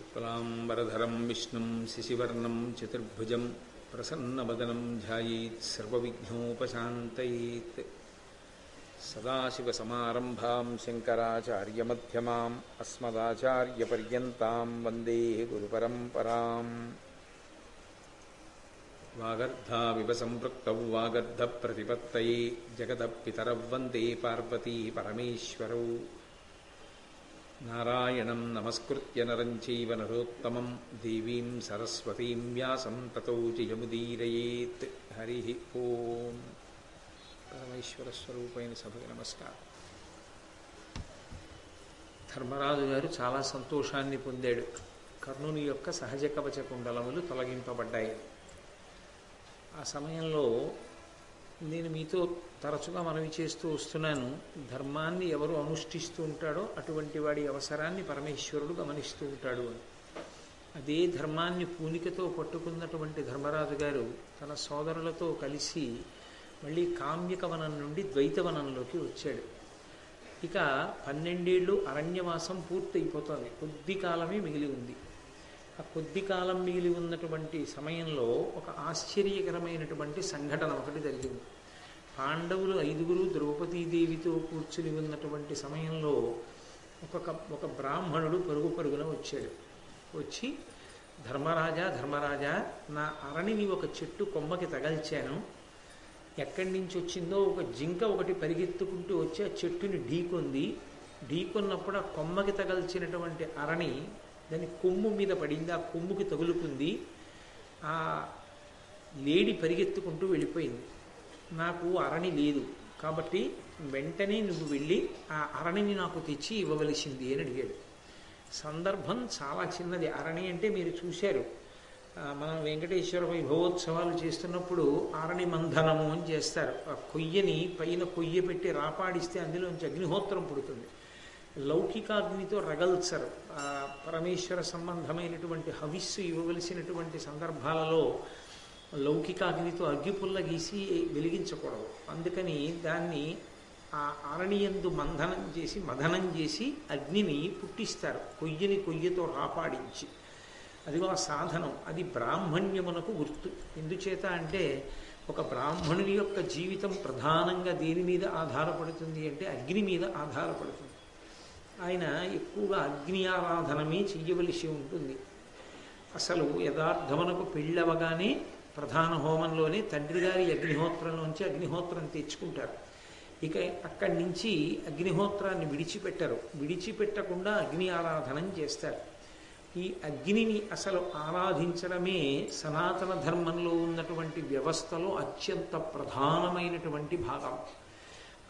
शुक्लाम्बरधरं विष्णुं शिशिवर्णं चतुर्भुजं प्रसन्नवदनं ध्यायेत् सर्वविघ्नोपशान्तयेत् सदाशिवसमारम्भां शङ्कराचार्यमध्यमाम् अस्मदाचार्यपर्यन्तां वन्दे गुरुपरम्पराम् वागर्धाविव सम्पृक्तौ वागर्धप्रतिपत्तये जगदपितरौ वन्दे पार्वती परमेश्वरौ నారాయణం నమస్కృత్య నరం చైవ నరోత్తమం దేవీం సరస్వతీం వ్యాసం తతో హరి ఓం పరమేశ్వరస్వరూపైన సభకి నమస్కారం ధర్మరాజు గారు చాలా సంతోషాన్ని పొందాడు. కర్ణుని యొక్క సహజ కవచ కుండలములు తొలగింపబడ్డాయి. ఆ సమయంలో నేను మీతో తరచుగా మనవి చేస్తూ వస్తున్నాను. ధర్మాన్ని ఎవరు అనుష్ఠిస్తూ ఉంటాడో అటువంటి వాడి అవసరాన్ని పరమేశ్వరుడు గమనిస్తూ ఉంటాడు అని. అదే ధర్మాన్ని పూనికతో పట్టుకున్నటువంటి ధర్మరాజు గారు తన సోదరులతో కలిసి మళ్ళీ కామ్యకవనం నుండి ద్వైతవనంలోకి వచ్చాడు. ఇక పన్నెండేళ్ళు అరణ్యవాసం పూర్తయిపోతుంది. కొద్ది కాలమే మిగిలి ఉంది. ఆ కొద్ది కాలం మిగిలి ఉన్నటువంటి సమయంలో ఒక ఆశ్చర్యకరమైనటువంటి సంఘటన ఒకటి జరిగింది. పాండవులు ఐదుగురు ద్రౌపదీదేవితో కూర్చుని ఉన్నటువంటి సమయంలో ఒక ఒక బ్రాహ్మణుడు పరుగు పరుగున వచ్చాడు. వచ్చి ధర్మరాజా ధర్మరాజా నా అరణిని ఒక చెట్టు కొమ్మకి తగల్చాను. ఎక్కడి నుంచి వచ్చిందో ఒక జింక ఒకటి పరిగెత్తుకుంటూ వచ్చి ఆ చెట్టుని ఢీకొంది. ఢీకొన్నప్పుడు ఆ కొమ్మకి తగల్చినటువంటి అరణి దాని కొమ్ము మీద పడింది ఆ కొమ్ముకి తగులుకుంది. ఆ లేడి పరిగెత్తుకుంటూ వెళ్ళిపోయింది. నాకు అరణి లేదు. కాబట్టి వెంటనే నువ్వు వెళ్ళి ఆ అరణిని నాకు తెచ్చి ఇవ్వవలసింది అని అడిగాడు. సందర్భం చాలా చిన్నది. అరణి అంటే మీరు చూశారు. మనం వెంకటేశ్వర వైభవోత్సవాలు చేస్తున్నప్పుడు ఆరణి మంధనము అని చేస్తారు. ఆ కొయ్యని పైన కొయ్య పెట్టి రాపాడిస్తే అందులోంచి అగ్నిహోత్రం పుడుతుంది. లౌకికాగ్నితో రగల్చరు. ఆ పరమేశ్వర సంబంధమైనటువంటి హవిస్సు ఇవ్వవలసినటువంటి సందర్భాలలో లౌకికాగ్నితో అగ్గిపుల్ల గీసి వెలిగించకూడదు. అందుకని దాన్ని ఆ అరణియందు మంధనం చేసి మదనం చేసి అగ్నిని పుట్టిస్తారు. కొయ్యని కొయ్యతో రాపాడించి. అదిగో ఆ సాధనం. అది బ్రాహ్మణ్యమునకు గుర్తు. ఎందుచేత అంటే ఒక బ్రాహ్మణుని యొక్క జీవితం ప్రధానంగా దేని మీద ఆధారపడుతుంది అంటే అగ్ని మీద ఆధారపడుతుంది. ఆయన ఎక్కువగా అగ్ని ఆరాధనమే చెయ్యవలసి ఉంటుంది. అసలు యథార్థమునకు పెళ్ళవగానే ప్రధాన హోమంలోనే తండ్రి గారి అగ్నిహోత్రంలోంచి అగ్నిహోత్రం తెచ్చుకుంటారు. ఇక అక్కడి నుంచి అగ్నిహోత్రాన్ని విడిచిపెట్టరు. విడిచిపెట్టకుండా అగ్ని ఆరాధనం చేస్తారు. ఈ అగ్నిని అసలు ఆరాధించడమే సనాతన ధర్మంలో ఉన్నటువంటి వ్యవస్థలో అత్యంత ప్రధానమైనటువంటి భాగం.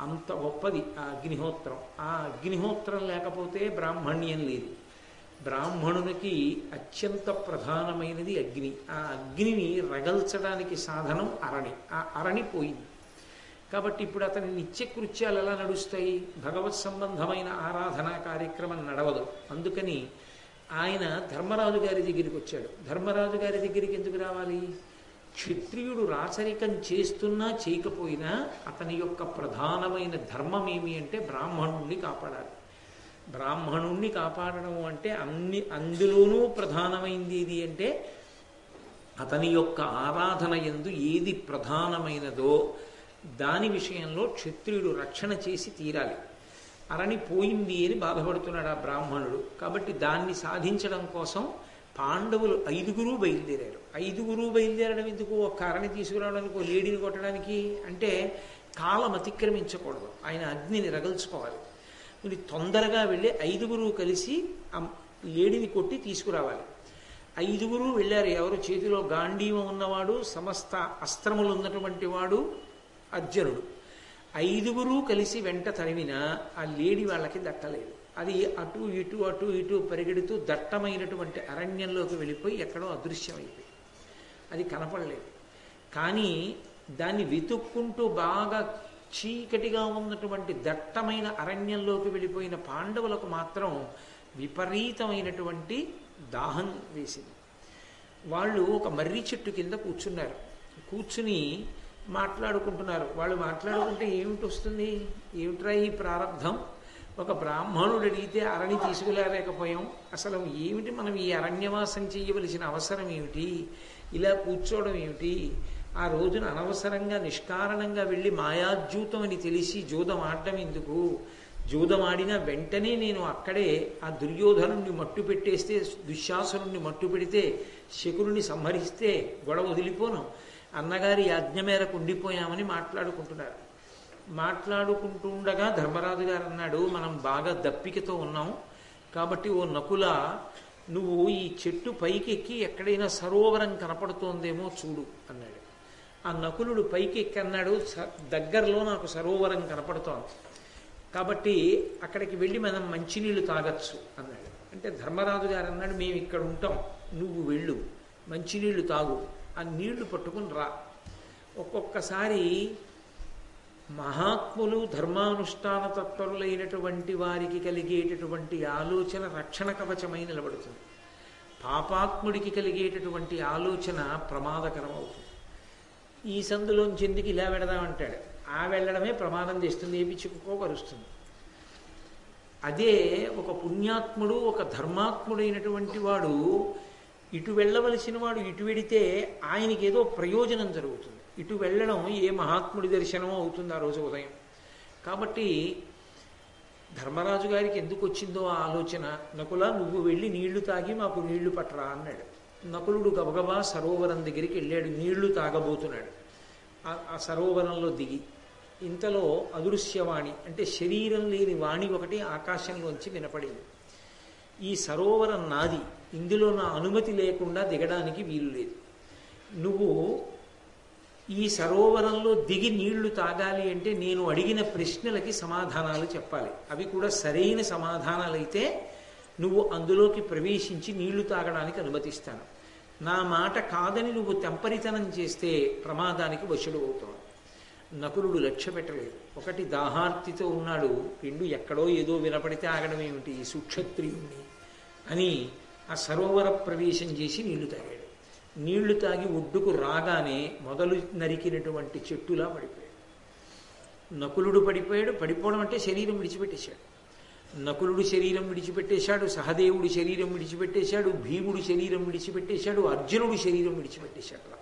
అంత గొప్పది ఆ అగ్నిహోత్రం. ఆ అగ్నిహోత్రం లేకపోతే బ్రాహ్మణ్యం లేదు. బ్రాహ్మణునికి అత్యంత ప్రధానమైనది అగ్ని. ఆ అగ్నిని రగల్చడానికి సాధనం అరణి. ఆ అరణి పోయింది. కాబట్టి ఇప్పుడు అతని నిత్యకృత్యాలు ఎలా నడుస్తాయి? భగవత్ సంబంధమైన ఆరాధనా కార్యక్రమం నడవదు. అందుకని ఆయన ధర్మరాజు గారి దగ్గరికి వచ్చాడు. ధర్మరాజు గారి దగ్గరికి ఎందుకు రావాలి? క్షత్రియుడు రాచరికం చేస్తున్నా చేయకపోయినా అతని యొక్క ప్రధానమైన ధర్మం ఏమి అంటే బ్రాహ్మణుణ్ణి కాపాడాలి. బ్రాహ్మణుణ్ణి కాపాడడం అంటే అన్ని అందులోనూ ప్రధానమైంది ఏది అంటే అతని యొక్క ఆరాధన ఎందు ఏది ప్రధానమైనదో దాని విషయంలో క్షత్రియుడు రక్షణ చేసి తీరాలి. అరణి పోయింది అని బాధపడుతున్నాడు ఆ బ్రాహ్మణుడు. కాబట్టి దాన్ని సాధించడం కోసం పాండవులు ఐదుగురు బయలుదేరారు. ఐదుగురు బయలుదేరడం ఎందుకు? ఒక కర్రని తీసుకురావడానికి ఒక లేడీని కొట్టడానికి అంటే కాలం అతిక్రమించకూడదు. ఆయన అగ్నిని రగల్చుకోవాలి. మీరు తొందరగా వెళ్ళి ఐదుగురు కలిసి ఆ లేడీని కొట్టి తీసుకురావాలి. ఐదుగురు వెళ్ళారు. ఎవరు? చేతిలో గాంధీవం ఉన్నవాడు సమస్త అస్త్రములు ఉన్నటువంటి వాడు అర్జునుడు. ఐదుగురు కలిసి వెంట తరిమినా ఆ లేడీ వాళ్ళకి దట్టలేదు అది అటు ఇటు అటు ఇటు పరిగెడుతూ దట్టమైనటువంటి అరణ్యంలోకి వెళ్ళిపోయి ఎక్కడో అదృశ్యమైపోయింది. అది కనపడలేదు. కానీ దాన్ని వెతుక్కుంటూ బాగా చీకటిగా ఉన్నటువంటి దట్టమైన అరణ్యంలోకి వెళ్ళిపోయిన పాండవులకు మాత్రం విపరీతమైనటువంటి దాహం వేసింది. వాళ్ళు ఒక మర్రి చెట్టు కింద కూర్చున్నారు. కూర్చుని మాట్లాడుకుంటున్నారు. వాళ్ళు మాట్లాడుకుంటే ఏమిటి వస్తుంది? ఏమిట్రా ఈ ప్రారంధం ఒక బ్రాహ్మణుడు అడిగితే అరణి తీసుకురాలేకపోయాం. అసలు ఏమిటి మనం ఈ అరణ్యవాసం చేయవలసిన అవసరం ఏమిటి? ఇలా కూర్చోవడం ఏమిటి? ఆ రోజున అనవసరంగా నిష్కారణంగా వెళ్ళి మాయాజ్యూతం అని తెలిసి జూదం ఆడటం ఎందుకు? జూదం ఆడినా వెంటనే నేను అక్కడే ఆ దుర్యోధనుణ్ణి మట్టు పెట్టేస్తే దుశ్శాసనుణ్ణి మట్టు పెడితే శకురుని సంహరిస్తే గొడవ వదిలిపోను. అన్నగారి యాజ్ఞ మేరకు ఉండిపోయామని మాట్లాడుకుంటున్నారు. మాట్లాడుకుంటుండగా ధర్మరాజు గారు అన్నాడు మనం బాగా దప్పికతో ఉన్నాం. కాబట్టి ఓ నకుల నువ్వు ఈ చెట్టు పైకెక్కి ఎక్కడైనా సరోవరం కనపడుతోందేమో చూడు అన్నాడు. ఆ నకులుడు పైకెక్కి అన్నాడు "స- దగ్గరలో నాకు సరోవరం కనపడుతోంది. కాబట్టి అక్కడికి వెళ్ళి మనం మంచినీళ్ళు తాగొచ్చు అన్నాడు. అంటే ధర్మరాజు గారు అన్నాడు మేము ఇక్కడ ఉంటాం నువ్వు వెళ్ళు మంచినీళ్ళు తాగు ఆ నీళ్ళు పట్టుకుని రా. ఒక్కొక్కసారి మహాత్ములు ధర్మానుష్ఠాన తత్పరులైనటువంటి వారికి కలిగేటటువంటి ఆలోచన రక్షణ కవచమై నిలబడుతుంది. పాపాత్ముడికి కలిగేటటువంటి ఆలోచన ప్రమాదకరం అవుతుంది ఈ సందులోంచి ఎందుకు ఇలా వెడదామంటాడు ఆ వెళ్ళడమే ప్రమాదం తెస్తుంది ఏమి చిక్కుకోపరుస్తుంది అదే ఒక పుణ్యాత్ముడు ఒక ధర్మాత్ముడైనటువంటి వాడు ఇటు వెళ్ళవలసిన వాడు ఇటు వెడితే ఆయనకి ఏదో ప్రయోజనం జరుగుతుంది. ఇటు వెళ్ళడం ఏ మహాత్ముడి దర్శనం అవుతుంది ఆ రోజు ఉదయం. కాబట్టి ధర్మరాజు గారికి ఎందుకు వచ్చిందో ఆ ఆలోచన నకుల నువ్వు వెళ్ళి నీళ్ళు తాగి మాకు నీళ్ళు పట్టరా అన్నాడు. నకులుడు గబగబా సరోవరం దగ్గరికి వెళ్ళాడు నీళ్ళు తాగబోతున్నాడు. ఆ- ఆ సరోవరంలో దిగి ఇంతలో అదృశ్యవాణి అంటే శరీరం లేని వాణి ఒకటి ఆకాశంలోంచి వినపడింది. ఈ సరోవరం నాది ఇందులో నా అనుమతి లేకుండా దిగడానికి వీలు లేదు. నువ్వు ఈ సరోవరంలో దిగి నీళ్ళు తాగాలి అంటే నేను అడిగిన ప్రశ్నలకి సమాధానాలు చెప్పాలి. అవి కూడా సరైన సమాధానాలైతే నువ్వు అందులోకి ప్రవేశించి నీళ్ళు తాగడానికి అనుమతిస్తాను. నా మాట కాదని నువ్వు తెంపరితనం చేస్తే ప్రమాదానికి వశుడు అవుతావు. నకులుడు లక్ష్య పెట్టలేదు. ఒకటి దాహార్తితో ఉన్నాడు. రెండు ఎక్కడో ఏదో వినపడితే ఆగడం ఏమిటి? సుక్షత్రియుణ్ణి అని ఆ సరోవర ప్రవేశం చేసి నీళ్ళు తాగాడు. నీళ్ళు తాగి ఒడ్డుకు రాగానే మొదలు నరికినటువంటి చెట్టులా పడిపోయాడు. నకులుడు పడిపోయాడు. పడిపోవడం అంటే శరీరం విడిచిపెట్టేశాడు. నకులుడు శరీరం విడిచిపెట్టేశాడు. సహదేవుడు శరీరం విడిచిపెట్టేశాడు. భీముడు శరీరం విడిచిపెట్టేశాడు. అర్జునుడు శరీరం విడిచిపెట్టేశాడు.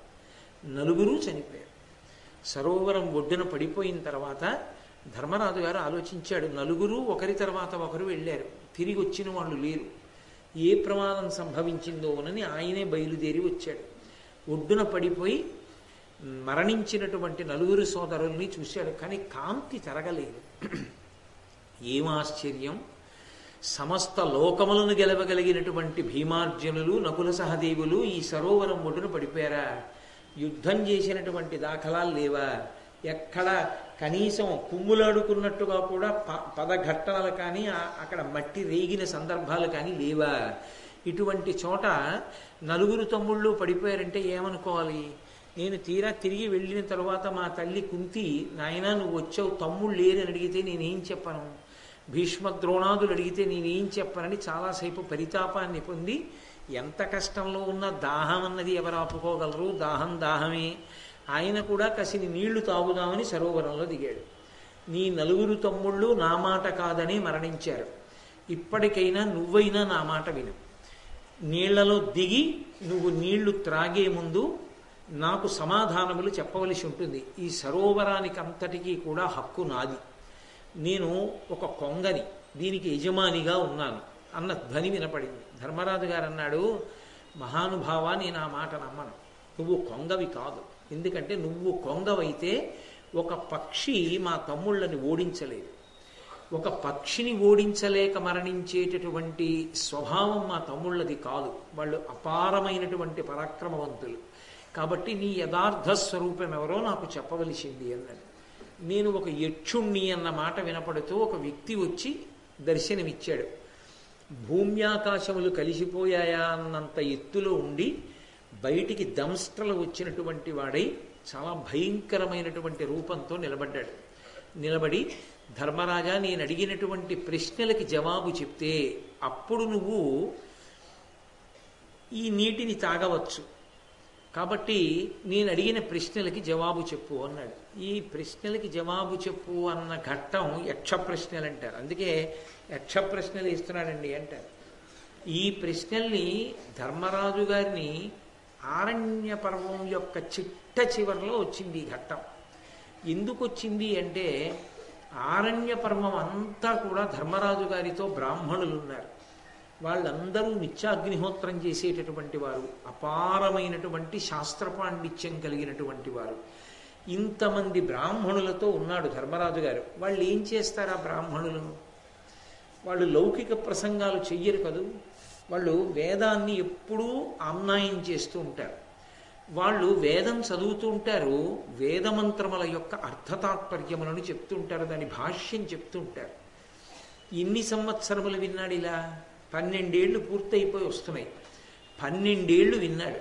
నలుగురు చనిపోయారు. సరోవరం ఒడ్డున పడిపోయిన తర్వాత ధర్మరాజు గారు ఆలోచించాడు. నలుగురు ఒకరి తర్వాత ఒకరు వెళ్ళారు. తిరిగి వచ్చిన వాళ్ళు లేరు. ఏ ప్రమాదం సంభవించిందోనని ఆయనే బయలుదేరి వచ్చాడు. ఒడ్డున పడిపోయి మరణించినటువంటి నలుగురు సోదరుల్ని చూశాడు కానీ కాంతి తరగలేదు. ఏం ఆశ్చర్యం! సమస్త లోకములను గెలవగలిగినటువంటి భీమార్జునులు నకుల సహదేవులు ఈ సరోవరం ఒడ్డున పడిపోయారా? యుద్ధం చేసినటువంటి దాఖలాలు లేవా? ఎక్కడ కనీసం కుమ్ములాడుకున్నట్టుగా కూడా ప పదఘట్టనలు కానీ అక్కడ మట్టి రేగిన సందర్భాలు కానీ లేవా? ఇటువంటి చోట నలుగురు తమ్ముళ్ళు పడిపోయారంటే ఏమనుకోవాలి? నేను తీరా తిరిగి వెళ్ళిన తర్వాత మా తల్లి కుంతి నాయనా నువ్వు వచ్చావు తమ్ముళ్ళు లేరని అడిగితే నేనేం చెప్పను. భీష్మ ద్రోణాదులు అడిగితే నేనేం చెప్పనని చాలాసేపు పరితాపాన్ని పొంది ఎంత కష్టంలో ఉన్న దాహం అన్నది ఎవరు ఆపుకోగలరు? దాహం దాహమే. ఆయన కూడా కసిని నీళ్ళు తాగుదామని సరోవరంలో దిగాడు. నీ నలుగురు తమ్ముళ్ళు నా మాట కాదని మరణించారు. ఇప్పటికైనా నువ్వైనా నా మాట విను. నీళ్ళలో దిగి నువ్వు నీళ్ళు త్రాగే ముందు నాకు సమాధానములు చెప్పవలసి ఉంటుంది. ఈ సరోవరానికి అంతటికీ కూడా హక్కు నాది. నేను ఒక కొంగని దీనికి యజమానిగా ఉన్నాను అన్న ధ్వని వినపడింది. ధర్మరాజు గారు అన్నాడు మహానుభావ నేను ఆ మాట నమ్మను. నువ్వు కొంగవి కాదు. ఎందుకంటే నువ్వు కొంగవైతే ఒక పక్షి మా తమ్ముళ్ళని ఓడించలేదు. ఒక పక్షిని ఓడించలేక మరణించేటటువంటి స్వభావం మా తమ్ముళ్ళది కాదు. వాళ్ళు అపారమైనటువంటి పరాక్రమవంతులు. కాబట్టి నీ యథార్థ స్వరూపం ఎవరో నాకు చెప్పవలసింది అన్నది. నేను ఒక యక్షుణ్ణి అన్న మాట వినపడుతూ ఒక వ్యక్తి వచ్చి దర్శనమిచ్చాడు. భూమ్యాకాశములు కలిసిపోయాయా అన్నంత ఎత్తులో ఉండి బయటికి దంస్ట్రలు వచ్చినటువంటి వాడై చాలా భయంకరమైనటువంటి రూపంతో నిలబడ్డాడు. నిలబడి ధర్మరాజా నేను అడిగినటువంటి ప్రశ్నలకి జవాబు చెప్తే అప్పుడు నువ్వు ఈ నీటిని తాగవచ్చు. కాబట్టి నేను అడిగిన ప్రశ్నలకి జవాబు చెప్పు అన్నాడు. ఈ ప్రశ్నలకి జవాబు చెప్పు అన్న ఘట్టం యక్ష ప్రశ్నలు అంటారు. అందుకే యక్ష ప్రశ్నలు ఇస్తున్నాడండి అంటారు. ఈ ప్రశ్నల్ని ధర్మరాజు గారిని ఆరణ్య పర్వం యొక్క చిట్ట చివరిలో వచ్చింది ఈ ఘట్టం. ఎందుకు వచ్చింది అంటే ఆరణ్య పర్వం అంతా కూడా ధర్మరాజు గారితో బ్రాహ్మణులు ఉన్నారు వాళ్ళందరూ నిత్యాగ్నిహోత్రం చేసేటటువంటి వారు అపారమైనటువంటి శాస్త్ర పాండిత్యం కలిగినటువంటి వారు. ఇంతమంది బ్రాహ్మణులతో ఉన్నాడు ధర్మరాజు గారు. వాళ్ళు ఏం చేస్తారు ఆ బ్రాహ్మణులను? వాళ్ళు లౌకిక ప్రసంగాలు చెయ్యరు కదూ? వాళ్ళు వేదాన్ని ఎప్పుడూ ఆమ్నాయం చేస్తూ ఉంటారు. వాళ్ళు వేదం చదువుతూ ఉంటారు వేదమంత్రముల యొక్క అర్థతాత్పర్యములను చెప్తుంటారు దాని భాష్యం చెప్తుంటారు ఎన్ని సంవత్సరములు విన్నాడు ఇలా? పన్నెండేళ్ళు పూర్తయిపోయి వస్తున్నాయి. పన్నెండేళ్ళు విన్నాడు.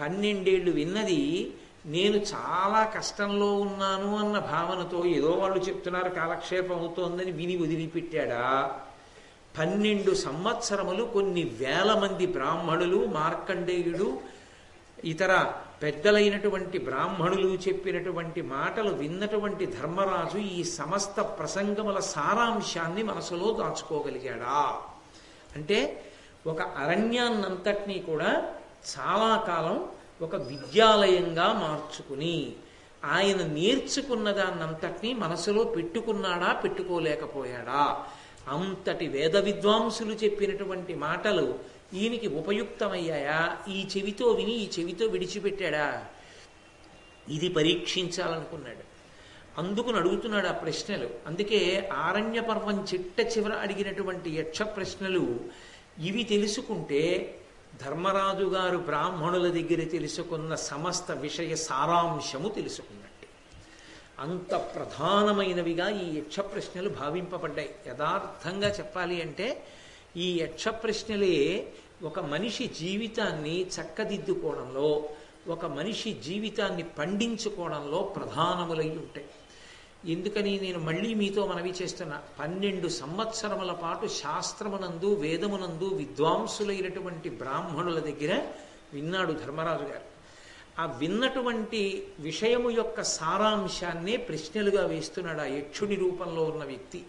పన్నెండేళ్ళు విన్నది నేను చాలా కష్టంలో ఉన్నాను అన్న భావనతో ఏదో వాళ్ళు చెప్తున్నారు కాలక్షేపం అవుతోందని విని వదిలిపెట్టాడా? పన్నెండు సంవత్సరములు కొన్ని వేల మంది బ్రాహ్మణులు మార్కండేయుడు ఇతర పెద్దలైనటువంటి బ్రాహ్మణులు చెప్పినటువంటి మాటలు విన్నటువంటి ధర్మరాజు ఈ సమస్త ప్రసంగముల సారాంశాన్ని మనసులో దాచుకోగలిగాడా? అంటే ఒక అరణ్యాన్నంతటినీ కూడా చాలా కాలం ఒక విద్యాలయంగా మార్చుకుని ఆయన నేర్చుకున్న దాన్నంతటినీ మనసులో పెట్టుకున్నాడా పెట్టుకోలేకపోయాడా? అంతటి వేద విద్వాంసులు చెప్పినటువంటి మాటలు ఈయనకి ఉపయుక్తమయ్యాయా? ఈ చెవితో విని ఈ చెవితో విడిచిపెట్టాడా? ఇది పరీక్షించాలనుకున్నాడు. అందుకు అడుగుతున్నాడు ఆ ప్రశ్నలు. అందుకే ఆరణ్య పర్వం చిట్ట చివర అడిగినటువంటి యక్ష ప్రశ్నలు ఇవి తెలుసుకుంటే ధర్మరాజు గారు బ్రాహ్మణుల దగ్గర తెలుసుకున్న సమస్త విషయ సారాంశము తెలుసుకున్నట్టు అంత ప్రధానమైనవిగా ఈ యక్ష ప్రశ్నలు భావింపబడ్డాయి. యథార్థంగా చెప్పాలి అంటే ఈ యక్ష ప్రశ్నలే ఒక మనిషి జీవితాన్ని చక్కదిద్దుకోవడంలో ఒక మనిషి జీవితాన్ని పండించుకోవడంలో ప్రధానములై ఉంటాయి. ఎందుకని నేను మళ్ళీ మీతో మనవి చేస్తున్నా. పన్నెండు సంవత్సరముల పాటు శాస్త్రమునందు వేదమునందు విద్వాంసులైనటువంటి బ్రాహ్మణుల దగ్గర విన్నాడు ధర్మరాజు గారు. ఆ విన్నటువంటి విషయము యొక్క సారాంశాన్నే ప్రశ్నలుగా వేస్తున్నాడు ఆ యక్షుడి రూపంలో ఉన్న వ్యక్తి.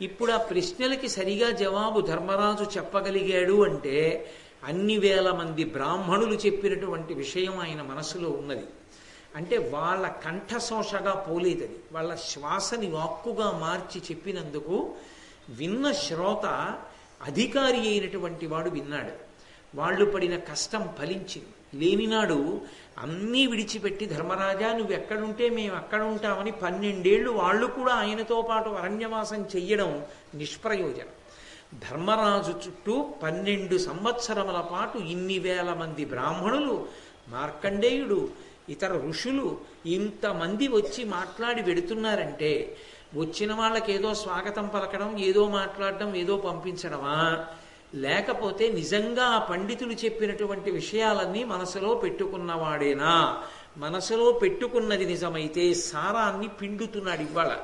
ఇప్పుడు ఆ ప్రశ్నలకి సరిగా జవాబు ధర్మరాజు చెప్పగలిగాడు అంటే అన్ని వేల మంది బ్రాహ్మణులు చెప్పినటువంటి విషయం ఆయన మనసులో ఉన్నది. అంటే వాళ్ళ కంఠశోషగా పోలేదది వాళ్ళ శ్వాసని వాక్కుగా మార్చి చెప్పినందుకు విన్న శ్రోత అధికారి అయినటువంటి వాడు విన్నాడు. వాళ్ళు పడిన కష్టం ఫలించింది. లేనినాడు అన్నీ విడిచిపెట్టి ధర్మరాజా నువ్వు ఎక్కడుంటే మేము అక్కడ ఉంటామని పన్నెండేళ్ళు వాళ్ళు కూడా ఆయనతో పాటు అరణ్యవాసం చెయ్యడం నిష్ప్రయోజనం. ధర్మరాజు చుట్టూ పన్నెండు సంవత్సరముల పాటు ఇన్ని వేల మంది బ్రాహ్మణులు మార్కండేయుడు ఇతర ఋషులు ఇంతమంది వచ్చి మాట్లాడి వెడుతున్నారంటే వచ్చిన వాళ్ళకి ఏదో స్వాగతం పలకడం ఏదో మాట్లాడడం ఏదో పంపించడమా? లేకపోతే నిజంగా ఆ పండితులు చెప్పినటువంటి విషయాలన్నీ మనసులో పెట్టుకున్నవాడేనా? మనసులో పెట్టుకున్నది నిజమైతే సారాన్ని పిండుతున్నాడు ఇవాళ.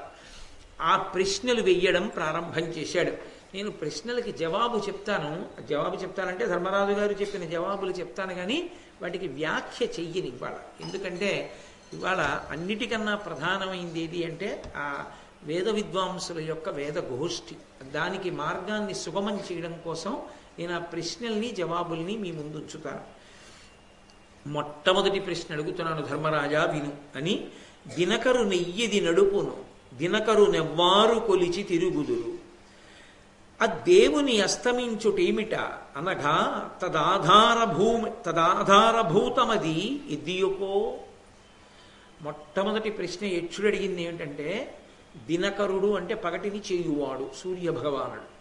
ఆ ప్రశ్నలు వెయ్యడం ప్రారంభం చేశాడు. నేను ప్రశ్నలకి జవాబు చెప్తాను. జవాబు చెప్తానంటే ధర్మరాజు గారు చెప్పిన జవాబులు చెప్తాను కానీ వాటికి వ్యాఖ్య చెయ్యని ఇవాళ ఎందుకంటే ఇవాళ అన్నిటికన్నా ప్రధానమైంది ఏది అంటే ఆ వేద విద్వాంసుల యొక్క వేద గోష్ఠి. దానికి మార్గాన్ని సుగమం చేయడం కోసం నేను ఆ ప్రశ్నల్ని జవాబుల్ని మీ ముందు ఉంచుతాను మొట్టమొదటి ప్రశ్న అడుగుతున్నాను ధర్మరాజా విను అని. దినకరు నెయ్యిది నడుపును దినకరు నెవ్వారు కొలిచి తిరుగుదురు. ఆ దేవుని అస్తమించుటేమిట అనగా తదాధార భూమి తదాధారభూతమది ఎద్దియుకో మొట్టమొదటి ప్రశ్న యక్షుడు అడిగింది ఏమిటంటే దినకరుడు అంటే పగటిని చేయువాడు సూర్య భగవానుడు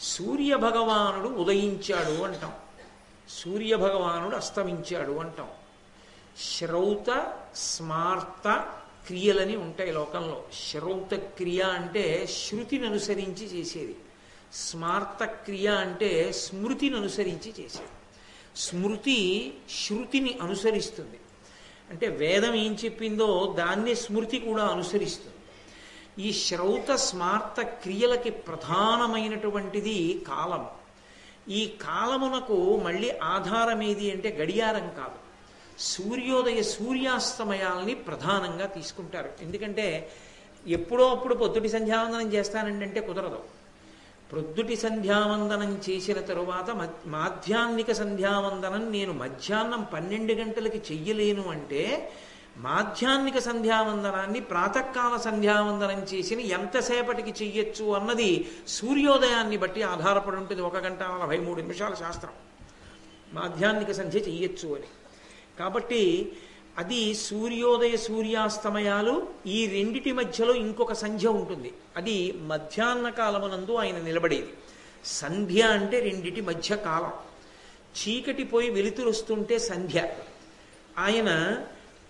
సూర్య భగవానుడు ఉదయించాడు అంటాం. సూర్య భగవానుడు అస్తమించాడు అంటాం. శ్రౌత స్మార్త క్రియలని ఉంటాయి లోకంలో. శ్రౌత క్రియ అంటే శృతిని అనుసరించి చేసేది. స్మార్త క్రియ అంటే స్మృతిని అనుసరించి చేసేది. స్మృతి శృతిని అనుసరిస్తుంది. అంటే వేదం ఏం చెప్పిందో దాన్నే స్మృతి కూడా అనుసరిస్తుంది. ఈ శ్రౌత స్మార్త క్రియలకి ప్రధానమైనటువంటిది కాలం. ఈ కాలమునకు మళ్ళీ ఆధారం ఏది అంటే గడియారం కాదు సూర్యోదయ సూర్యాస్తమయాల్ని ప్రధానంగా తీసుకుంటారు. ఎందుకంటే ఎప్పుడో అప్పుడు పొద్దుటి సంధ్యావందనం చేస్తానండి అంటే కుదరదు. ప్రొద్దుటి సంధ్యావందనం చేసిన తరువాత మధ్- మాధ్యాహ్నిక సంధ్యావందనం నేను మధ్యాహ్నం పన్నెండు గంటలకి చెయ్యలేను అంటే మాధ్యాహ్నిక సంధ్యావందనాన్ని ప్రాతకాల సంధ్యావందనం చేసిన ఎంతసేపటికి చెయ్యొచ్చు అన్నది సూర్యోదయాన్ని బట్టి ఆధారపడి ఉంటుంది. ఒక గంట నలభై మూడు నిమిషాల శాస్త్రం. మాధ్యాహ్నిక సంధ్య చెయ్యొచ్చు అని. కాబట్టి అది సూర్యోదయ సూర్యాస్తమయాలు ఈ రెండిటి మధ్యలో ఇంకొక సంధ్య ఉంటుంది. అది మధ్యాహ్న కాలమునందు ఆయన నిలబడేది. సంధ్య అంటే రెండిటి మధ్య కాలం. చీకటి పోయి వెలుతురు వస్తుంటే సంధ్య. ఆయన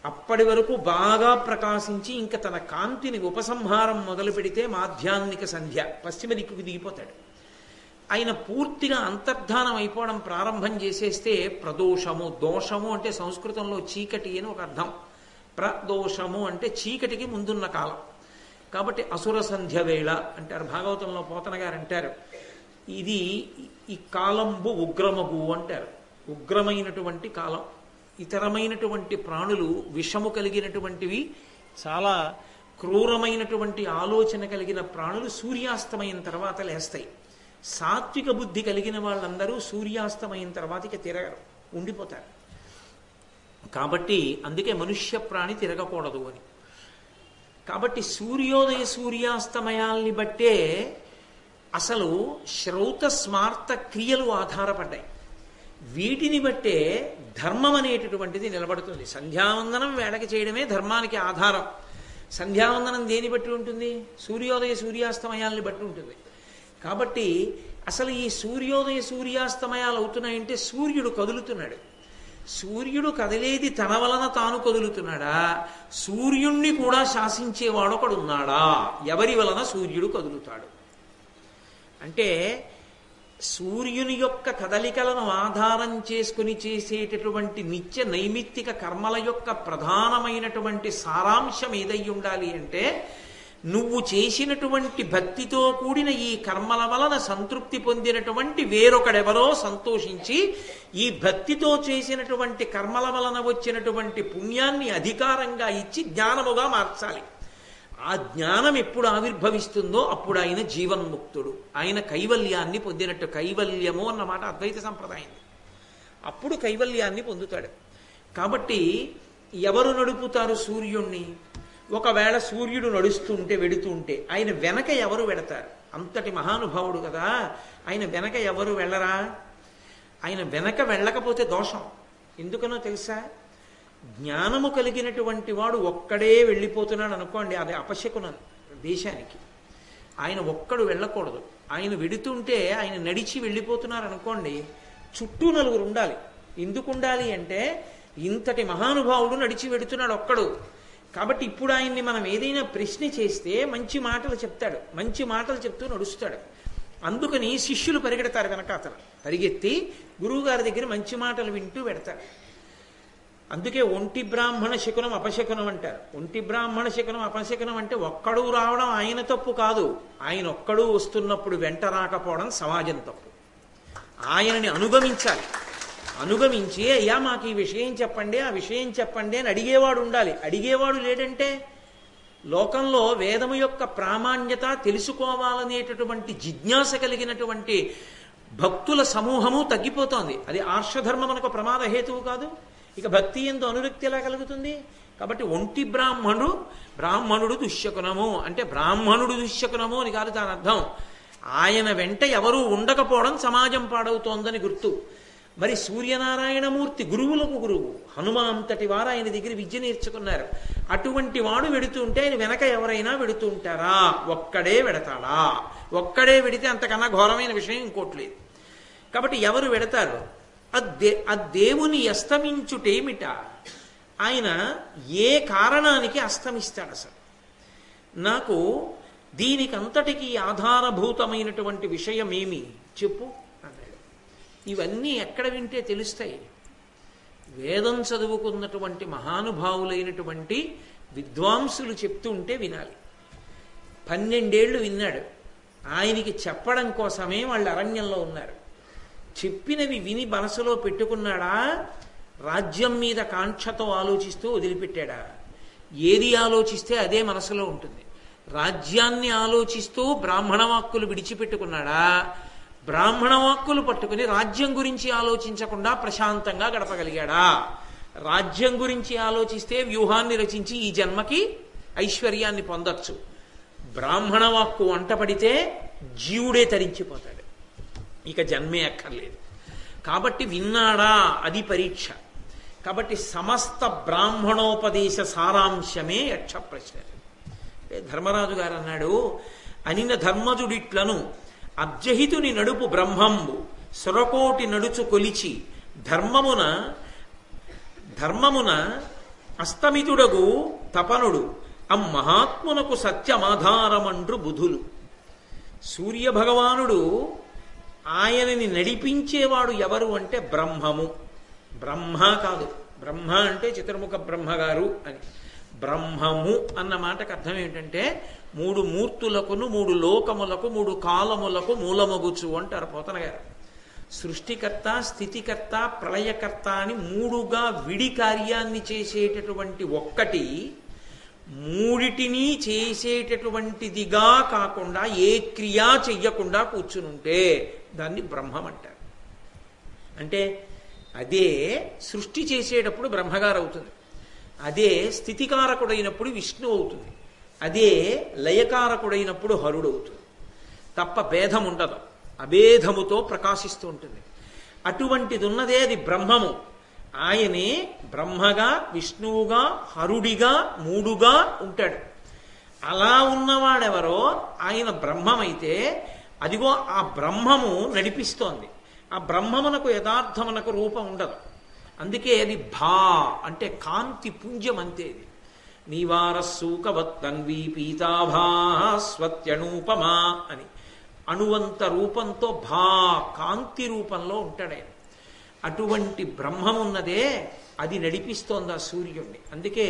అప్పటి వరకు బాగా ప్రకాశించి ఇంకా తన కాంతిని ఉపసంహారం మొదలు పెడితే మాధ్యాహ్నిక సంధ్య పశ్చిమ దిక్కుకు దిగిపోతాడు. ఆయన పూర్తిగా అంతర్ధానం అయిపోవడం ప్రారంభం చేసేస్తే ప్రదోషము దోషము అంటే సంస్కృతంలో చీకటి అని ఒక అర్థం. ప్రదోషము అంటే చీకటికి ముందున్న కాలం. కాబట్టి అసుర సంధ్య వేళ అంటారు భాగవతంలో పోతన గారు అంటారు. ఇది ఈ కాలంబు ఉగ్రమగు అంటారు. ఉగ్రమైనటువంటి కాలం. ఇతరమైనటువంటి ప్రాణులు విషము కలిగినటువంటివి చాలా క్రూరమైనటువంటి ఆలోచన కలిగిన ప్రాణులు సూర్యాస్తమయం తర్వాత లేస్తాయి. సాత్విక బుద్ధి కలిగిన వాళ్ళందరూ సూర్యాస్తమయం తర్వాత ఇక తిరగరు ఉండిపోతారు. కాబట్టి అందుకే మనుష్య ప్రాణి తిరగకూడదు అని. కాబట్టి సూర్యోదయ సూర్యాస్తమయాల్ని బట్టే అసలు శ్రౌత స్మార్త క్రియలు ఆధారపడ్డాయి. వీటిని బట్టే ధర్మం అనేటటువంటిది నిలబడుతుంది. సంధ్యావందనం వేళకి చేయడమే ధర్మానికి ఆధారం. సంధ్యావందనం దేని బట్టి ఉంటుంది? సూర్యోదయ సూర్యాస్తమయాల్ని బట్టి ఉంటుంది. కాబట్టి అసలు ఈ సూర్యోదయ సూర్యాస్తమయాలు అవుతున్నాయంటే సూర్యుడు కదులుతున్నాడు. సూర్యుడు కదిలేది తన వలన తాను కదులుతున్నాడా? సూర్యుణ్ణి కూడా శాసించేవాడు ఒకడు ఉన్నాడా ఎవరి వలన సూర్యుడు కదులుతాడు? అంటే సూర్యుని యొక్క కదలికలను ఆధారం చేసుకుని చేసేటటువంటి నిత్య నైమిత్తిక కర్మల యొక్క ప్రధానమైనటువంటి సారాంశం ఏదై ఉండాలి అంటే నువ్వు చేసినటువంటి భక్తితో కూడిన ఈ కర్మల వలన సంతృప్తి పొందినటువంటి వేరొకడెవరో సంతోషించి ఈ భక్తితో చేసినటువంటి కర్మల వలన వచ్చినటువంటి పుణ్యాన్ని అధికారంగా ఇచ్చి జ్ఞానముగా మార్చాలి. ఆ జ్ఞానం ఎప్పుడు ఆవిర్భవిస్తుందో అప్పుడు ఆయన జీవన్ముక్తుడు. ఆయన కైవల్యాన్ని పొందినట్టు కైవల్యము అన్నమాట అద్వైత సంప్రదాయం. అప్పుడు కైవల్యాన్ని పొందుతాడు. కాబట్టి ఎవరు నడుపుతారు సూర్యుణ్ణి? ఒకవేళ సూర్యుడు నడుస్తుంటే వెడుతుంటే ఆయన వెనక ఎవరు వెడతారు? అంతటి మహానుభావుడు కదా. ఆయన వెనక ఎవరు వెళ్ళరా? ఆయన వెనక వెళ్ళకపోతే దోషం. ఎందుకనో తెలుసా? జ్ఞానము కలిగినటువంటి వాడు ఒక్కడే వెళ్ళిపోతున్నాడు అనుకోండి అది అపశకున దేశానికి. ఆయన ఒక్కడు వెళ్ళకూడదు. ఆయన వెడుతుంటే ఆయన నడిచి వెళ్ళిపోతున్నారు అనుకోండి చుట్టూ నలుగురు ఉండాలి. ఎందుకు ఉండాలి అంటే ఇంతటి మహానుభావుడు నడిచి వెడుతున్నాడు ఒక్కడు. కాబట్టి ఇప్పుడు ఆయన్ని మనం ఏదైనా ప్రశ్న చేస్తే మంచి మాటలు చెప్తాడు మంచి మాటలు చెప్తూ నడుస్తాడు. అందుకని శిష్యులు పరిగెడతారు వెనకాతల. పరిగెత్తి గురువుగారి దగ్గర మంచి మాటలు వింటూ పెడతారు. అందుకే ఒంటి బ్రాహ్మణ శకునం అపశకునం అంటారు. ఒంటి బ్రాహ్మణ శకునం అపశకునం అంటే ఒక్కడు రావడం ఆయన తప్పు కాదు. ఆయన ఒక్కడు వస్తున్నప్పుడు వెంట రాకపోవడం సమాజం తప్పు. ఆయనని అనుగమించాలి. అనుగమించి అయ్యా మాకు ఈ విషయం చెప్పండి ఆ విషయం చెప్పండి అని అడిగేవాడు ఉండాలి. అడిగేవాడు లేడంటే లోకంలో వేదము యొక్క ప్రామాణ్యత తెలుసుకోవాలనేటటువంటి జిజ్ఞాస కలిగినటువంటి భక్తుల సమూహము తగ్గిపోతోంది. అది ఆర్షధర్మం మనకు ప్రమాద హేతువు కాదు. ఇక భక్తి ఎందు అనురక్తి ఎలా కలుగుతుంది? కాబట్టి ఒంటి బ్రాహ్మణుడు బ్రాహ్మణుడు దుశ్శకునము. అంటే బ్రాహ్మణుడు దుశ్శకునము అని కాదు దాని అర్థం. ఆయన వెంట ఎవరూ ఉండకపోవడం సమాజం పాడవుతోందని గుర్తు. మరి సూర్యనారాయణమూర్తి గురువులకు గురువు. హనుమంతటి వారు ఆయన దగ్గర విద్య నేర్చుకున్నారు. అటువంటి వాడు వెడుతుంటే ఆయన వెనక ఎవరైనా వెడుతూ ఉంటారా? ఒక్కడే వెడతాడా? ఒక్కడే వెడితే అంతకన్నా ఘోరమైన విషయం ఇంకోట్లేదు కాబట్టి ఎవరు వెడతారు? అదే ఆ దేవుని అస్తమించుటేమిట ఆయన ఏ కారణానికి అస్తమిస్తాడు అసలు? నాకు దీనికంతటికీ ఆధారభూతమైనటువంటి విషయం ఏమి చెప్పు అన్నాడు. ఇవన్నీ ఎక్కడ వింటే తెలుస్తాయి. వేదం చదువుకున్నటువంటి మహానుభావులైనటువంటి విద్వాంసులు చెప్తుంటే వినాలి. పన్నెండేళ్ళు విన్నాడు. ఆయనకి చెప్పడం కోసమే వాళ్ళు అరణ్యంలో ఉన్నారు. చెప్పినవి విని మనసులో పెట్టుకున్నాడా? రాజ్యం మీద కాంక్షతో ఆలోచిస్తూ వదిలిపెట్టాడా? ఏది ఆలోచిస్తే అదే మనసులో ఉంటుంది. రాజ్యాన్ని ఆలోచిస్తూ బ్రాహ్మణ వాక్కులు విడిచిపెట్టుకున్నాడా? బ్రాహ్మణ వాక్కులు పట్టుకుని రాజ్యం గురించి ఆలోచించకుండా ప్రశాంతంగా గడపగలిగాడా? రాజ్యం గురించి ఆలోచిస్తే వ్యూహాన్ని రచించి ఈ జన్మకి ఐశ్వర్యాన్ని పొందొచ్చు. బ్రాహ్మణ వాక్కు వంట పడితే జీవుడే తరించిపోతాడు. ఇక జన్మే అక్కర్లేదు. కాబట్టి విన్నాడా అది పరీక్ష. కాబట్టి సమస్త బ్రాహ్మణోపదేశ సారాంశమే యక్ష ప్రశ్న. ధర్మరాజు గారు అన్నాడు అనిన ధర్మజుడిట్లను అబ్జహితుని నడుపు బ్రహ్మంబు సురకోటి నడుచు కొలిచి ధర్మమున ధర్మమున అస్తమితుడగు తపనుడు అమ్మహాత్మునకు సత్యమాధారమండ్రు బుధులు. సూర్య భగవానుడు ఆయనని నడిపించేవాడు ఎవరు అంటే బ్రహ్మము. బ్రహ్మ కాదు. బ్రహ్మ అంటే చిత్రముఖ బ్రహ్మగారు అని. బ్రహ్మము అన్న మాటకు అర్థం ఏంటంటే మూడు మూర్తులకును మూడు లోకములకు మూడు కాలములకు మూలమగుచు అంటారు పోతన గారు. సృష్టికర్త స్థితికర్త ప్రళయకర్త అని మూడుగా విడి కార్యాన్ని చేసేటటువంటి ఒక్కటి మూడిటిని చేసేటటువంటిదిగా కాకుండా ఏ క్రియా చెయ్యకుండా కూర్చునుంటే దాన్ని బ్రహ్మం అంటారు అంటే అదే సృష్టి చేసేటప్పుడు బ్రహ్మగారు అవుతుంది అదే స్థితికారకుడైనప్పుడు విష్ణు అవుతుంది. అదే లయకారకుడైనప్పుడు హరుడు అవుతుంది. తప్ప భేదం ఉండదు అభేదముతో ప్రకాశిస్తూ ఉంటుంది. అటువంటిది ఉన్నదే అది బ్రహ్మము. ఆయనే బ్రహ్మగా విష్ణువుగా హరుడిగా మూడుగా ఉంటాడు. అలా ఉన్నవాడెవరో? ఆయన బ్రహ్మమైతే అదిగో ఆ బ్రహ్మము నడిపిస్తోంది. ఆ బ్రహ్మమునకు యథార్థమునకు రూపం ఉండదు. అందుకే అది భా అంటే కాంతి పుంజం అంతేది నీవారస్సూకవత్తన్వీ పీతాభా స్వత్యనూపమా అని. అణువంత రూపంతో భా కాంతి రూపంలో ఉంటాడే అటువంటి బ్రహ్మం ఉన్నదే అది నడిపిస్తోంది ఆ సూర్యుణ్ణి. అందుకే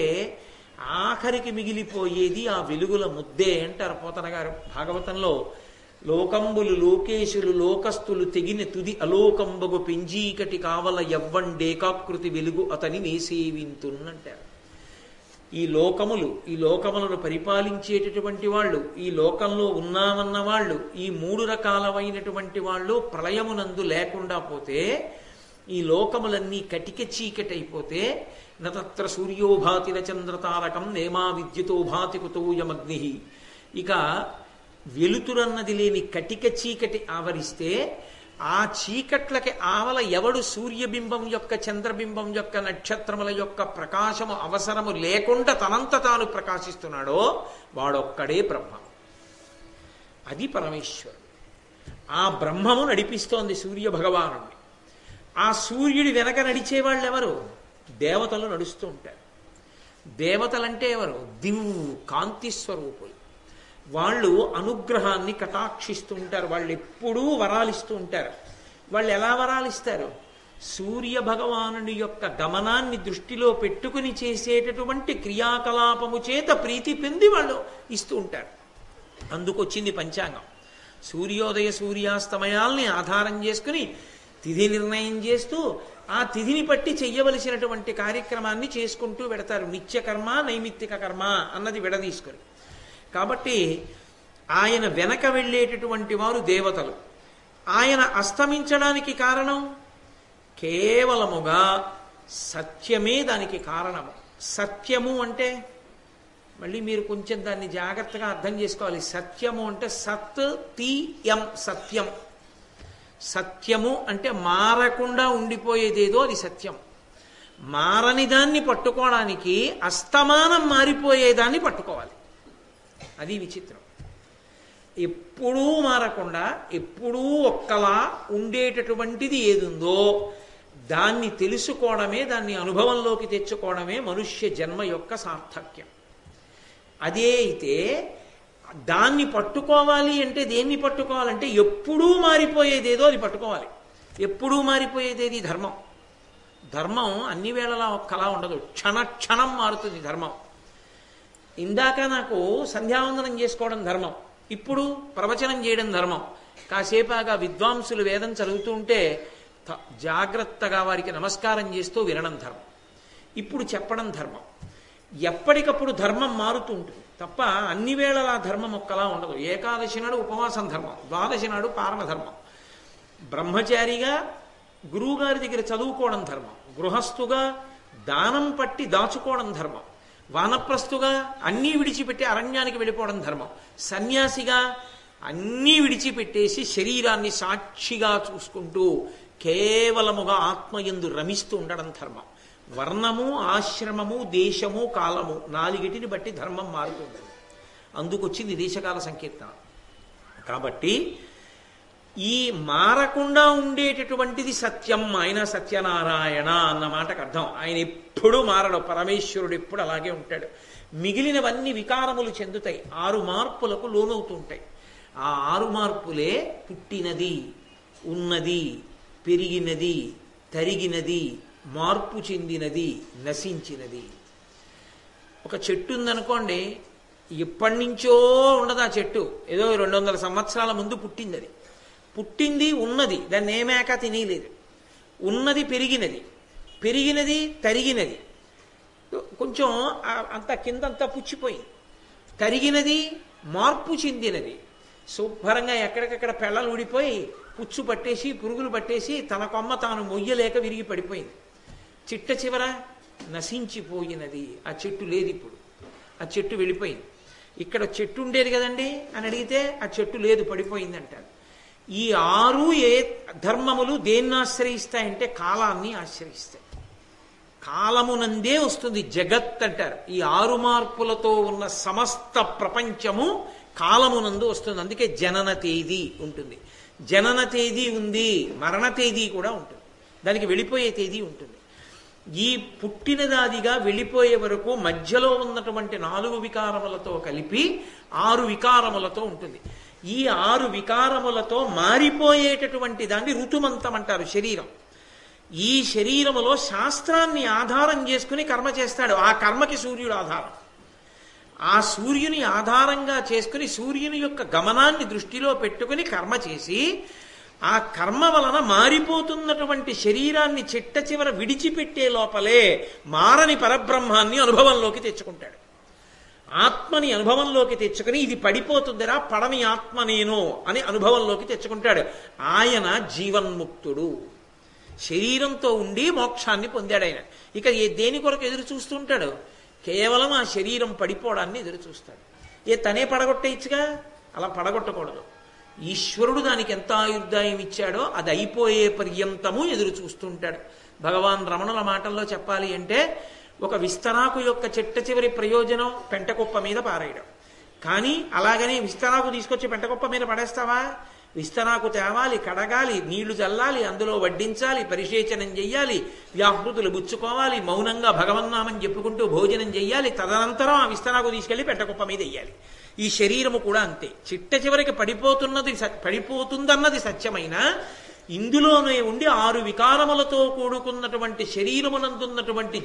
ఆఖరికి మిగిలిపోయేది ఆ వెలుగుల ముద్దే అంటారు పోతన గారు. భాగవతంలో లోకంబులు లోకేశులు లోకస్తులు తెగిన తుది అలోకంబగు పెంజీకటి కావల ఎవ్వండేకాకృతి వెలుగు అతని నేసేవింతున్నంటారు ఈ లోకములు ఈ లోకములను పరిపాలించేటటువంటి వాళ్ళు ఈ లోకంలో ఉన్నామన్న వాళ్ళు ఈ మూడు రకాలమైనటువంటి వాళ్ళు ప్రళయమునందు లేకుండా పోతే ఈ లోకములన్నీ కటిక చీకటైపోతే నత్ర సూర్యోభాతి చంద్రతారకం నేమా విద్యుతో భాతి కుతోయమగ్ని. ఇక వెలుతురన్నది లేని కటిక చీకటి ఆవరిస్తే ఆ చీకట్లకి ఆవల ఎవడు సూర్యబింబం యొక్క చంద్రబింబం యొక్క నక్షత్రముల యొక్క ప్రకాశము అవసరము లేకుండా తనంత తాను ప్రకాశిస్తున్నాడో వాడొక్కడే బ్రహ్మ. అది పరమేశ్వరుడు. ఆ బ్రహ్మము నడిపిస్తోంది సూర్య భగవానుడిని ఆ సూర్యుడి వెనక నడిచేవాళ్ళు ఎవరు దేవతలు నడుస్తూ ఉంటారు. దేవతలంటే ఎవరు? దివు కాంతి స్వరూపులు. వాళ్ళు అనుగ్రహాన్ని కటాక్షిస్తూ ఉంటారు. వాళ్ళు ఎప్పుడూ వరాలిస్తూ ఉంటారు. వాళ్ళు ఎలా వరాలిస్తారు? సూర్య భగవానుని యొక్క గమనాన్ని దృష్టిలో పెట్టుకుని చేసేటటువంటి క్రియాకలాపము చేత ప్రీతి పొంది వాళ్ళు ఇస్తూ ఉంటారు. అందుకొచ్చింది పంచాంగం. సూర్యోదయ సూర్యాస్తమయాల్ని ఆధారం చేసుకుని తిథి నిర్ణయం చేస్తూ ఆ తిథిని బట్టి చెయ్యవలసినటువంటి కార్యక్రమాన్ని చేసుకుంటూ పెడతారు. నిత్య కర్మ నైమిత్తిక కర్మ అన్నది విడదీసుకొని. కాబట్టి ఆయన వెనక వెళ్ళేటటువంటి వారు దేవతలు. ఆయన అస్తమించడానికి కారణం కేవలముగా సత్యమే దానికి కారణము. సత్యము అంటే మళ్ళీ మీరు కొంచెం దాన్ని జాగ్రత్తగా అర్థం చేసుకోవాలి. సత్యము అంటే సత్ తి యం సత్యం. సత్యము అంటే మారకుండా ఉండిపోయేదేదో అది సత్యం. మారని దాన్ని పట్టుకోవడానికి అస్తమానం మారిపోయేదాన్ని పట్టుకోవాలి. అది విచిత్రం. ఎప్పుడూ మారకుండా ఎప్పుడూ ఒక్కలా ఉండేటటువంటిది ఏదుందో దాన్ని తెలుసుకోవడమే దాన్ని అనుభవంలోకి తెచ్చుకోవడమే మనుష్య జన్మ యొక్క సార్థక్యం. అదే అయితే దాన్ని పట్టుకోవాలి అంటే దేన్ని పట్టుకోవాలంటే ఎప్పుడూ మారిపోయేదేదో అది పట్టుకోవాలి. ఎప్పుడూ మారిపోయేదేది ధర్మం. ధర్మం అన్ని వేళలా ఒక్కలా ఉండదు. క్షణ క్షణం మారుతుంది ధర్మం. ఇందాక నాకు సంధ్యావందనం చేసుకోవడం ధర్మం. ఇప్పుడు ప్రవచనం చేయడం ధర్మం. కాసేపాగా విద్వాంసులు వేదం చదువుతూ ఉంటే త- జాగ్రత్తగా వారికి నమస్కారం చేస్తూ వినడం ధర్మం. ఇప్పుడు చెప్పడం ధర్మం. ఎప్పటికప్పుడు ధర్మం మారుతూ ఉంటుంది. తప్ప అన్ని వేళలా ధర్మం ఒక్కలా ఉండదు. ఏకాదశి నాడు ఉపవాసం ధర్మం ద్వాదశి నాడు పారణ ధర్మం. బ్రహ్మచారిగా గురువుగారి దగ్గర చదువుకోవడం ధర్మం. గృహస్థుగా దానం పట్టి దాచుకోవడం ధర్మం. వానప్రస్తుగా అన్నీ విడిచిపెట్టి అరణ్యానికి వెళ్ళిపోవడం ధర్మం. సన్యాసిగా అన్నీ విడిచిపెట్టేసి శరీరాన్ని సాక్షిగా చూసుకుంటూ కేవలముగా ఆత్మయందు రమిస్తూ ఉండడం ధర్మం. వర్ణము ఆశ్రమము దేశము కాలము నాలుగిటిని బట్టి ధర్మం మారుతుంది. అందుకొచ్చింది దేశకాల సంకీర్తన. కాబట్టి ఈ మారకుండా ఉండేటటువంటిది సత్యం ఆయన సత్యనారాయణ అన్న మాటకు అర్థం. ఆయన ఎప్పుడూ మారడు పరమేశ్వరుడు ఎప్పుడు అలాగే ఉంటాడు. మిగిలినవన్నీ వికారములు చెందుతాయి ఆరు మార్పులకు లోనవుతూ ఉంటాయి ఆ ఆరు మార్పులే పుట్టినది ఉన్నది పెరిగినది తరిగినది మార్పు చెందినది నశించినది. ఒక చెట్టు ఉందనుకోండి ఎప్పటి నుంచో ఉండదు ఆ చెట్టు. ఏదో రెండు వందల సంవత్సరాల ముందు పుట్టింది అది పుట్టింది ఉన్నది. దాన్ని ఏమేక తినేయలేదు ఉన్నది పెరిగినది. పెరిగినది తరిగినది. కొంచెం ఆ- అంత కిందంతా పుచ్చిపోయింది. తరిగినది మార్పు చెందినది. శుభ్రంగా ఎక్కడికక్కడ పెళ్ళలు ఊడిపోయి పుచ్చు పట్టేసి పురుగులు పట్టేసి తన కొమ్మ తాను మొయ్యలేక విరిగి పడిపోయింది. చిట్ట చివర నశించిపోయినది. ఆ చెట్టు లేదు ఇప్పుడు. ఆ చెట్టు వెళ్ళిపోయింది. ఇక్కడ చెట్టు ఉండేది కదండి అని అడిగితే ఆ చెట్టు లేదు పడిపోయింది అంటారు ఈ ఆరు ఏ ధర్మములు దేన్ని ఆశ్రయిస్తాయంటే కాలాన్ని ఆశ్రయిస్తాయి. కాలమునందే వస్తుంది జగత్ అంటారు. ఈ ఆరు మార్పులతో ఉన్న సమస్త ప్రపంచము కాలమునందు వస్తుంది. అందుకే జనన తేదీ ఉంటుంది. జనన తేదీ ఉంది మరణ తేదీ కూడా ఉంటుంది. దానికి వెళ్ళిపోయే తేదీ ఉంటుంది. ఈ పుట్టినదాదిగా వెళ్ళిపోయే వరకు మధ్యలో ఉన్నటువంటి నాలుగు వికారములతో కలిపి ఆరు వికారములతో ఉంటుంది. ఈ ఆరు వికారములతో మారిపోయేటటువంటి దాన్ని ఋతుమంతం అంటారు శరీరం. ఈ శరీరములో శాస్త్రాన్ని ఆధారం చేసుకుని కర్మ చేస్తాడు. ఆ కర్మకి సూర్యుడు ఆధారం. ఆ సూర్యుని ఆధారంగా చేసుకుని సూర్యుని యొక్క గమనాన్ని దృష్టిలో పెట్టుకుని కర్మ చేసి ఆ కర్మ వలన మారిపోతున్నటువంటి శరీరాన్ని చిట్ట చివర విడిచిపెట్టే లోపలే మారని పరబ్రహ్మాన్ని అనుభవంలోకి తెచ్చుకుంటాడు. ఆత్మని అనుభవంలోకి తెచ్చుకుని ఇది పడిపోతుందిరా పడని ఆత్మ నేను అని అనుభవంలోకి తెచ్చుకుంటాడు. ఆయన జీవన్ముక్తుడు. శరీరంతో ఉండి మోక్షాన్ని పొందాడు ఆయన. ఇక ఏ దేని కొరకు ఎదురు చూస్తుంటాడు కేవలం ఆ శరీరం పడిపోవడాన్ని ఎదురు చూస్తాడు. ఏ తనే పడగొట్టేయచ్చుగా? అలా పడగొట్టకూడదు. ఈశ్వరుడు దానికి ఎంత ఆయుర్దాయం ఇచ్చాడో అది అయిపోయే పర్యంతము ఎదురు చూస్తుంటాడు. భగవాన్ రమణుల మాటల్లో చెప్పాలి అంటే ఒక విస్తరాకు యొక్క చిట్ట చివరి ప్రయోజనం పెంటకుప్ప మీద పారేయడం. కానీ అలాగనే విస్తరాకు తీసుకొచ్చి పెంటకుప్ప మీద పడేస్తావా? విస్తరాకు తేవాలి కడగాలి నీళ్ళు చల్లాలి అందులో వడ్డించాలి పరిశేచనం చెయ్యాలి వ్యాహృతులు బుచ్చుకోవాలి మౌనంగా భగవన్నామని చెప్పుకుంటూ భోజనం చెయ్యాలి తదనంతరం ఆ విస్తరాకు తీసుకెళ్ళి పెట్టకుప్ప మీద వెయ్యాలి ఈ శరీరము కూడా అంతే. చిట్ట చివరికి పడిపోతున్నది పడిపోతుందన్నది సత్యమైన ఇందులోనే ఉండి ఆరు వికారములతో కూడుకున్నటువంటి శరీరమునందున్నటువంటి